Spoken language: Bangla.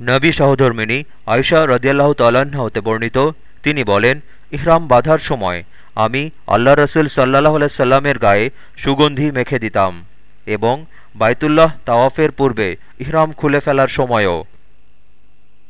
নবী সহধর্মিনী আয়সা রদিয়াল্লাহ তাল্লাহ্ন হতে বর্ণিত, তিনি বলেন, ইহরাম বাঁধার সময় আমি আল্লাহ রসুল সাল্লাহ সাল্লামের গায়ে সুগন্ধি মেখে দিতাম এবং বাইতুল্লাহ তাওয়াফের পূর্বে ইহরাম খুলে ফেলার সময়ও